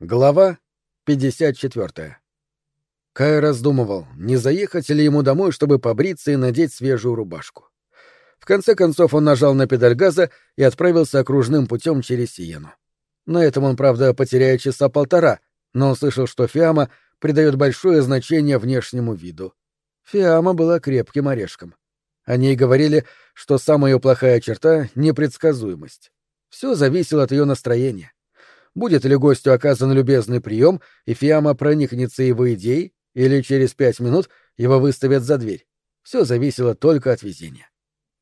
Глава 54. Кай раздумывал, не заехать ли ему домой, чтобы побриться и надеть свежую рубашку. В конце концов он нажал на педаль газа и отправился окружным путем через Сиену. На этом он, правда, потеряет часа полтора, но он слышал, что Фиама придает большое значение внешнему виду. Фиама была крепким орешком. О ней говорили, что самая ее плохая черта — непредсказуемость. Все зависело от ее настроения будет ли гостю оказан любезный прием, и Фиама проникнется его идеей, или через пять минут его выставят за дверь. Все зависело только от везения.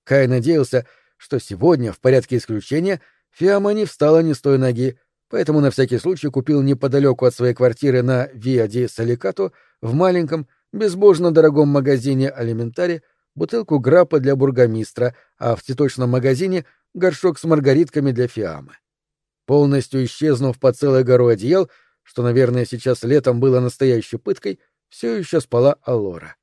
Кай надеялся, что сегодня, в порядке исключения, Фиама не встала ни с той ноги, поэтому на всякий случай купил неподалеку от своей квартиры на Виа ди Саликато в маленьком, безбожно дорогом магазине Алиментари бутылку граппа для бургомистра, а в цветочном магазине — горшок с маргаритками для Фиамы. Полностью исчезнув под целой горой одеял, что, наверное, сейчас летом было настоящей пыткой, все еще спала Алора.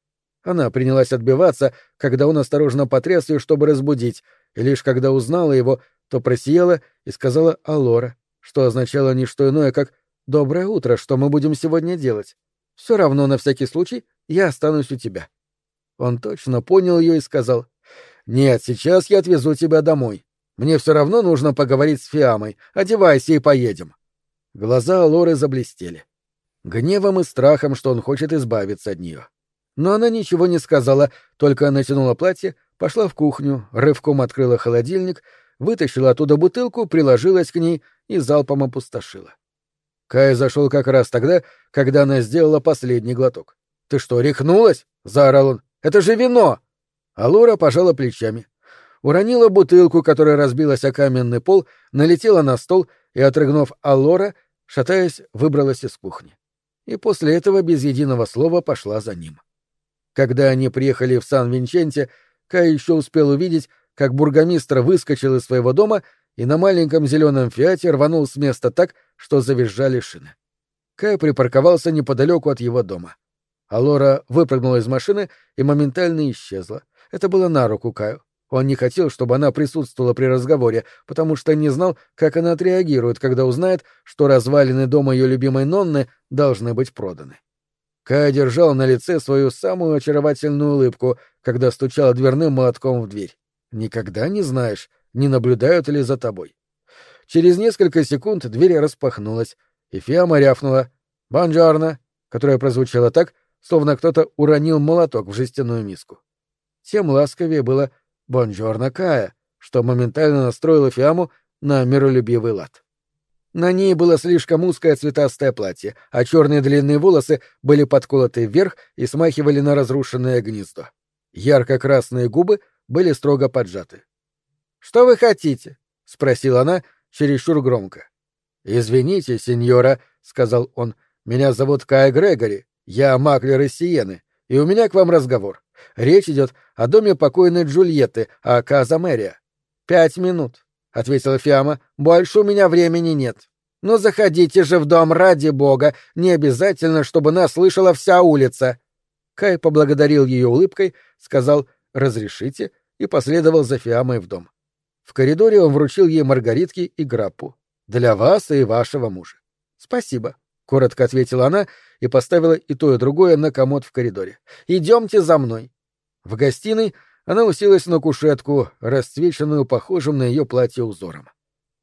Она принялась отбиваться, когда он осторожно потряс ее, чтобы разбудить, и лишь когда узнала его, то просияла и сказала «Алора», что означало не что иное, как «Доброе утро, что мы будем сегодня делать? Все равно, на всякий случай, я останусь у тебя». Он точно понял ее и сказал «Нет, сейчас я отвезу тебя домой. Мне все равно нужно поговорить с Фиамой. Одевайся и поедем. Глаза Лоры заблестели. Гневом и страхом, что он хочет избавиться от нее. Но она ничего не сказала, только натянула платье, пошла в кухню, рывком открыла холодильник, вытащила оттуда бутылку, приложилась к ней и залпом опустошила. Кай зашел как раз тогда, когда она сделала последний глоток. «Ты что, рехнулась?» — заорал он. «Это же вино!» А Лора пожала плечами уронила бутылку, которая разбилась о каменный пол, налетела на стол и, отрыгнув Аллора, шатаясь, выбралась из кухни. И после этого без единого слова пошла за ним. Когда они приехали в Сан-Винченте, Кай еще успел увидеть, как бургомистр выскочил из своего дома и на маленьком зеленом фиате рванул с места так, что завизжали шины. Кай припарковался неподалеку от его дома. Алора выпрыгнула из машины и моментально исчезла. Это было на руку Каю. Он не хотел, чтобы она присутствовала при разговоре, потому что не знал, как она отреагирует, когда узнает, что развалины дома ее любимой Нонны должны быть проданы. Кай держал на лице свою самую очаровательную улыбку, когда стучал дверным молотком в дверь. Никогда не знаешь, не наблюдают ли за тобой. Через несколько секунд дверь распахнулась, и Фиама рявкнула «Бонжорно», которая прозвучала так, словно кто-то уронил молоток в жестяную миску. Тем ласковее было «Бонжорно, Кая», что моментально настроило Фиаму на миролюбивый лад. На ней было слишком узкое цветастое платье, а черные длинные волосы были подколоты вверх и смахивали на разрушенное гнездо. Ярко-красные губы были строго поджаты. «Что вы хотите?» — спросила она чересчур громко. «Извините, сеньора», — сказал он, — «меня зовут Кай Грегори, я маклер из Сиены, и у меня к вам разговор. Речь идет о доме покойной Джульетты, о Казамерия. «Пять минут», — ответила Фиама. «Больше у меня времени нет». «Ну, заходите же в дом ради бога, не обязательно, чтобы нас слышала вся улица». Кай поблагодарил ее улыбкой, сказал «разрешите» и последовал за Фиамой в дом. В коридоре он вручил ей маргаритки и граппу. «Для вас и вашего мужа». «Спасибо», — коротко ответила она и поставила и то, и другое на комод в коридоре. «Идемте за мной». В гостиной она уселась на кушетку, расцвеченную похожим на ее платье узором.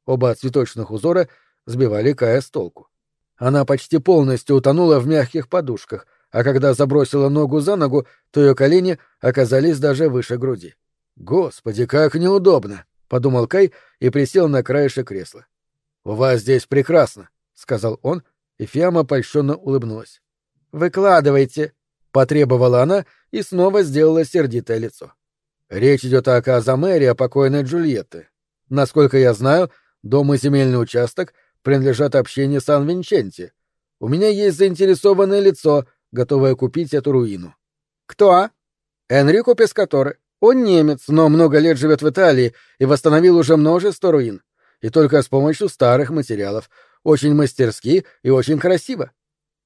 Оба цветочных узора сбивали Кая с толку. Она почти полностью утонула в мягких подушках, а когда забросила ногу за ногу, то ее колени оказались даже выше груди. «Господи, как неудобно!» — подумал Кай и присел на краешек кресла. «У вас здесь прекрасно», — сказал он, и Фиама польщенно улыбнулась. «Выкладывайте», — потребовала она и снова сделала сердитое лицо. Речь идет о Казамере, о покойной Джульетты. Насколько я знаю, дом и земельный участок принадлежат общине Сан-Винченти. У меня есть заинтересованное лицо, готовое купить эту руину. Кто? Энрико Пескаторе. Он немец, но много лет живет в Италии и восстановил уже множество руин. И только с помощью старых материалов. Очень мастерски и очень красиво.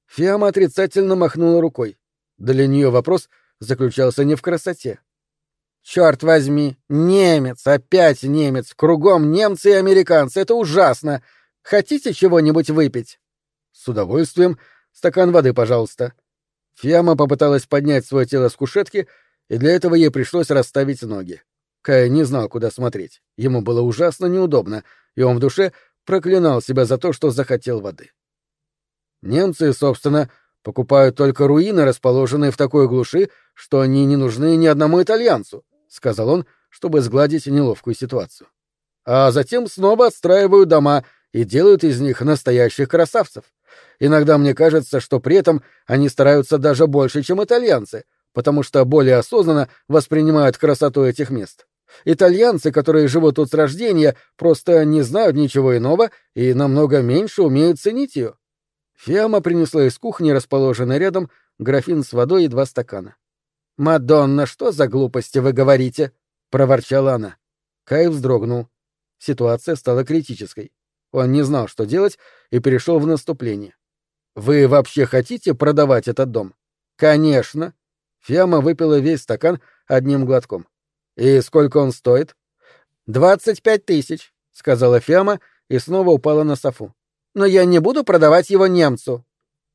Фиама отрицательно махнула рукой. Для нее вопрос заключался не в красоте. Черт возьми, немец, опять немец, кругом немцы и американцы, это ужасно. Хотите чего-нибудь выпить? С удовольствием. Стакан воды, пожалуйста. Фиама попыталась поднять свое тело с кушетки, и для этого ей пришлось расставить ноги. Кай не знал, куда смотреть. Ему было ужасно неудобно, и он в душе проклинал себя за то, что захотел воды. Немцы, собственно, покупают только руины, расположенные в такой глуши, что они не нужны ни одному итальянцу, — сказал он, чтобы сгладить неловкую ситуацию. А затем снова отстраивают дома и делают из них настоящих красавцев. Иногда мне кажется, что при этом они стараются даже больше, чем итальянцы, потому что более осознанно воспринимают красоту этих мест. Итальянцы, которые живут тут с рождения, просто не знают ничего иного и намного меньше умеют ценить ее. Фиама принесла из кухни, расположенной рядом, графин с водой и два стакана. «Мадонна, что за глупости вы говорите?» — проворчала она. Кай вздрогнул. Ситуация стала критической. Он не знал, что делать, и перешел в наступление. «Вы вообще хотите продавать этот дом?» «Конечно!» Фиама выпила весь стакан одним глотком. «И сколько он стоит?» «Двадцать пять тысяч», — сказала Фиама и снова упала на софу. «Но я не буду продавать его немцу».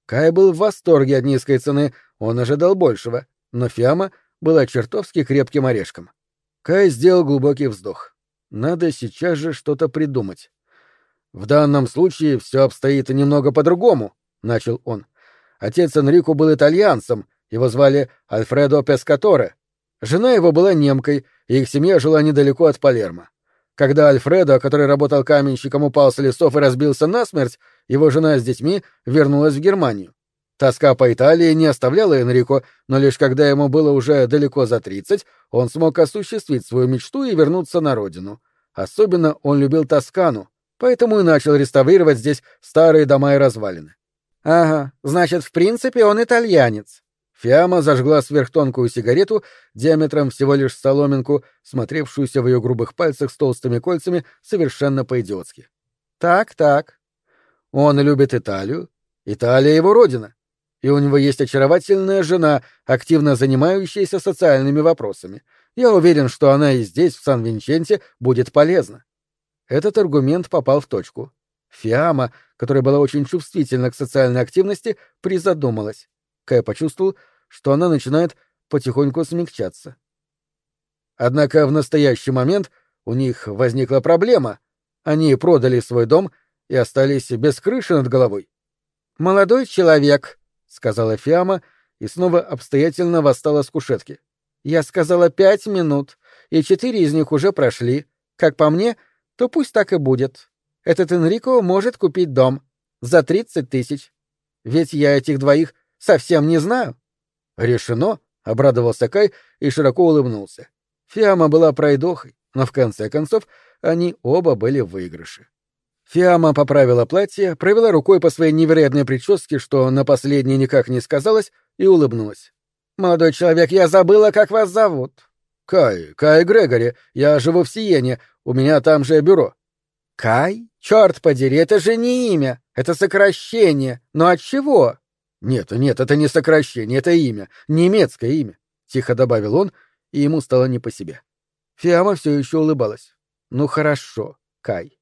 Кай был в восторге от низкой цены, он ожидал большего, но Фиама была чертовски крепким орешком. Кай сделал глубокий вздох. Надо сейчас же что-то придумать. В данном случае все обстоит немного по-другому, начал он. Отец Энрико был итальянцем, его звали Альфредо Пескаторе. Жена его была немкой, и их семья жила недалеко от Палермо. Когда Альфредо, который работал каменщиком, упал с лесов и разбился насмерть, его жена с детьми вернулась в Германию. Тоска по Италии не оставляла Энрико, но лишь когда ему было уже далеко за тридцать, он смог осуществить свою мечту и вернуться на родину. Особенно он любил Тоскану, поэтому и начал реставрировать здесь старые дома и развалины. Ага, значит, в принципе, он итальянец. Фиама зажгла сверхтонкую сигарету диаметром всего лишь соломинку, смотревшуюся в ее грубых пальцах с толстыми кольцами совершенно по-идиотски. Так, так. Он любит Италию. Италия его родина. И у него есть очаровательная жена, активно занимающаяся социальными вопросами. Я уверен, что она и здесь, в Сан-Винченте, будет полезна. Этот аргумент попал в точку. Фиама, которая была очень чувствительна к социальной активности, призадумалась. Кай почувствовал, что она начинает потихоньку смягчаться. Однако в настоящий момент у них возникла проблема. Они продали свой дом и остались без крыши над головой. «Молодой человек», — сказала Фиама и снова обстоятельно восстала с кушетки. «Я сказала пять минут, и четыре из них уже прошли. Как по мне, то пусть так и будет. Этот Энрико может купить дом за тридцать тысяч. Ведь я этих двоих совсем не знаю. Решено, обрадовался Кай и широко улыбнулся. Фиама была пройдохой, но в конце концов они оба были в выигрыше. Фиама поправила платье, провела рукой по своей невероятной прическе, что на последней никак не сказалось, и улыбнулась. «Молодой человек, я забыла, как вас зовут». «Кай, Кай Грегори, я живу в Сиене, у меня там же бюро. Кай? Черт подери, это же не имя, это сокращение. Но от чего? Нет, нет, это не сокращение, это имя, немецкое имя, тихо добавил он, и ему стало не по себе. Фиама все еще улыбалась. Ну хорошо, Кай.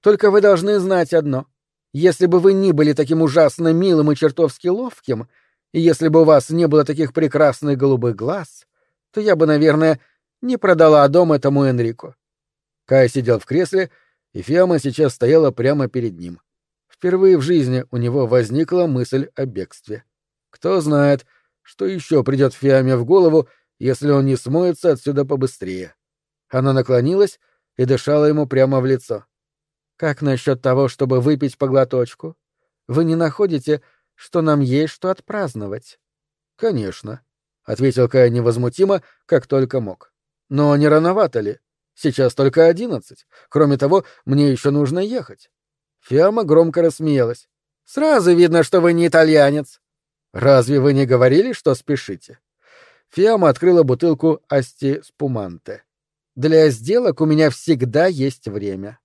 Только вы должны знать одно. Если бы вы не были таким ужасно милым и чертовски ловким, и если бы у вас не было таких прекрасных голубых глаз, то я бы, наверное, не продала дом этому Энрику. Кай сидел в кресле, и Фиама сейчас стояла прямо перед ним. Впервые в жизни у него возникла мысль о бегстве. Кто знает, что еще придет Фиаме в голову, если он не смоется отсюда побыстрее. Она наклонилась и дышала ему прямо в лицо. «Как насчет того, чтобы выпить по глоточку? Вы не находите, что нам есть что отпраздновать?» «Конечно», — ответил Кай невозмутимо, как только мог. «Но не рановато ли? Сейчас только одиннадцать. Кроме того, мне еще нужно ехать. Фиама громко рассмеялась. Сразу видно, что вы не итальянец. Разве вы не говорили, что спешите? Фиама открыла бутылку Асти Спуманте. Для сделок у меня всегда есть время.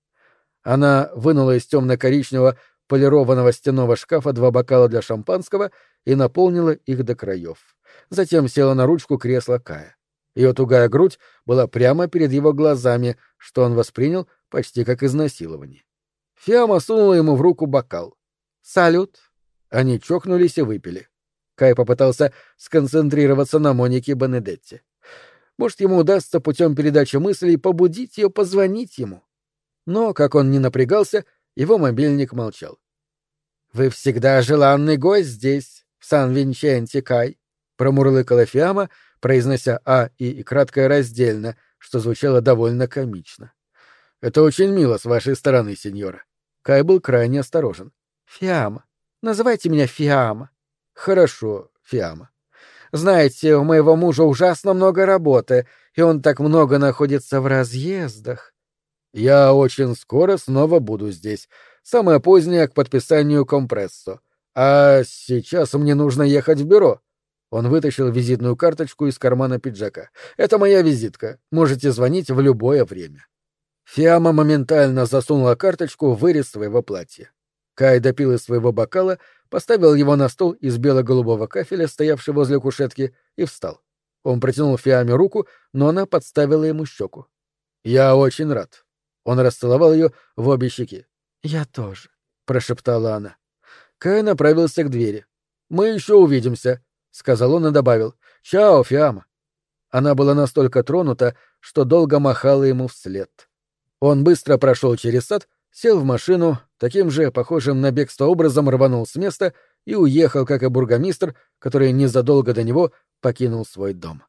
Она вынула из темно-коричневого полированного стенного шкафа два бокала для шампанского и наполнила их до краев. Затем села на ручку кресла Кая. Ее тугая грудь была прямо перед его глазами, что он воспринял почти как изнасилование. Фиама сунула ему в руку бокал. «Салют», Они чокнулись и выпили. Кай попытался сконцентрироваться на Монике Бенедетти. Может, ему удастся путем передачи мыслей побудить ее позвонить ему. Но, как он не напрягался, его мобильник молчал. «Вы всегда желанный гость здесь, в Сан-Винченте, Кай», — промурлыкала Фиама, произнося «а» и краткое раздельно, что звучало довольно комично. «Это очень мило с вашей стороны, сеньора». Кай был крайне осторожен. «Фиама. Называйте меня Фиама». «Хорошо, Фиама. Знаете, у моего мужа ужасно много работы, и он так много находится в разъездах. Я очень скоро снова буду здесь. Самое позднее к подписанию компрессо. А сейчас мне нужно ехать в бюро. Он вытащил визитную карточку из кармана пиджака. Это моя визитка. Можете звонить в любое время. Фиама моментально засунула карточку в вырез своего платья. Кай допил из своего бокала поставил его на стол из бело-голубого кафеля, стоявший возле кушетки, и встал. Он протянул Фиаме руку, но она подставила ему щеку. «Я очень рад». Он расцеловал ее в обе щеки. «Я тоже», — прошептала она. Кай направился к двери. «Мы еще увидимся», — сказал он и добавил. «Чао, Фиама». Она была настолько тронута, что долго махала ему вслед. Он быстро прошел через сад сел в машину, таким же, похожим на бегство образом, рванул с места и уехал, как и бургомистр, который незадолго до него покинул свой дом.